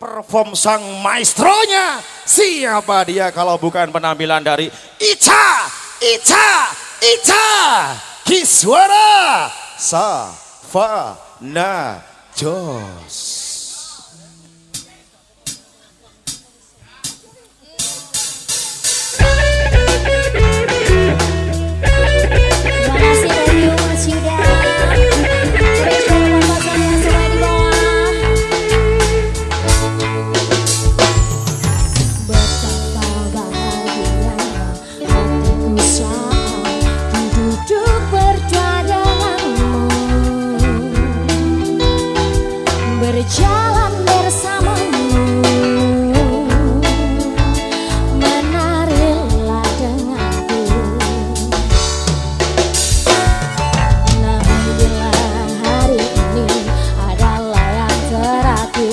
perform sang maestronya. Siapa dia kalau bukan penampilan dari Ica, Ica, Ica, Kiswara, Savana Jos. 그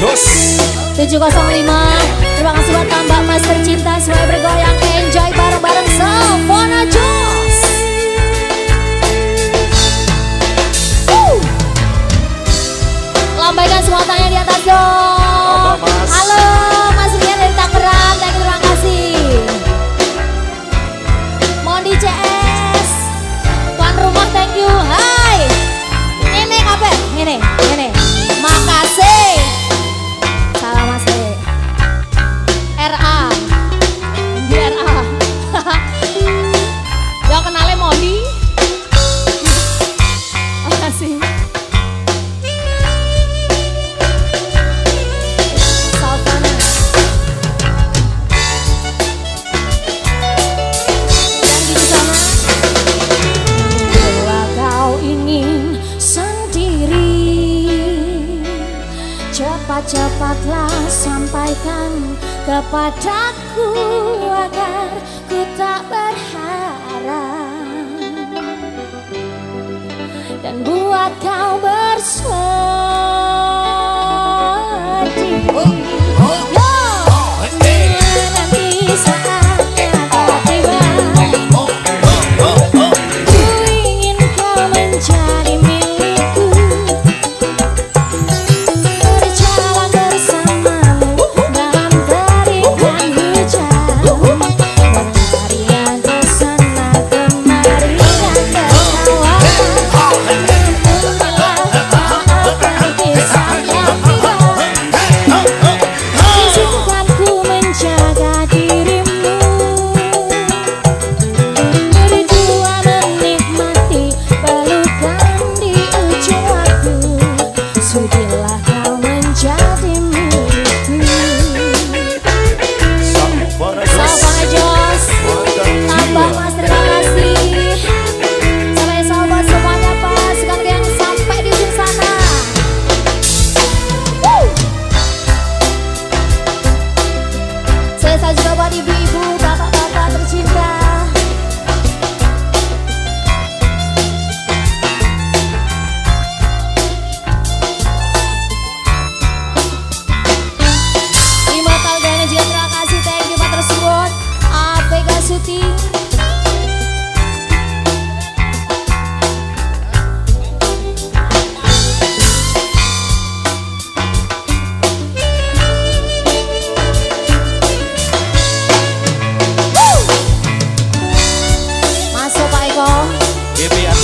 Jos. 705 Terima kasih buat tambah mas tercinta. Semuanya bergoyang. Enjoy bareng-bareng. Selfona Jos. Lambaikan semua tangan di atas dong kepadaku agar ku tak berharap dan buat kau bersuara.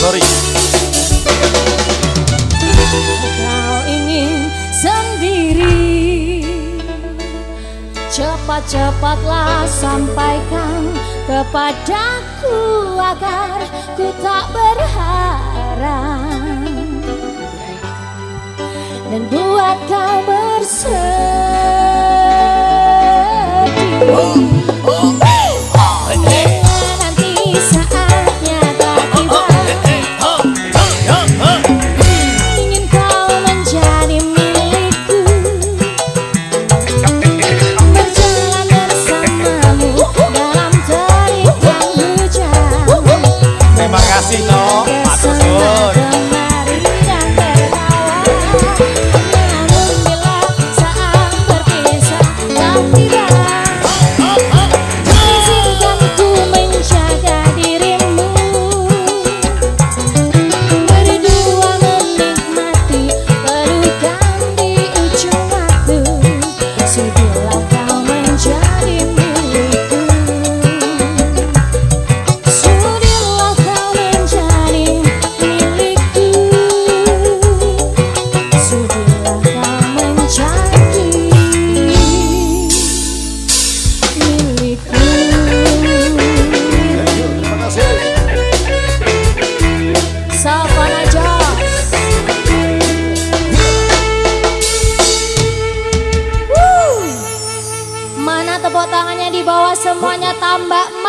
sorry. Kau ingin sendiri. Cepat-cepatlah sampaikan kepadaku agar ku tak berharap. Dan buat kau bersenang. Tepuk tangannya di bawah semuanya tambah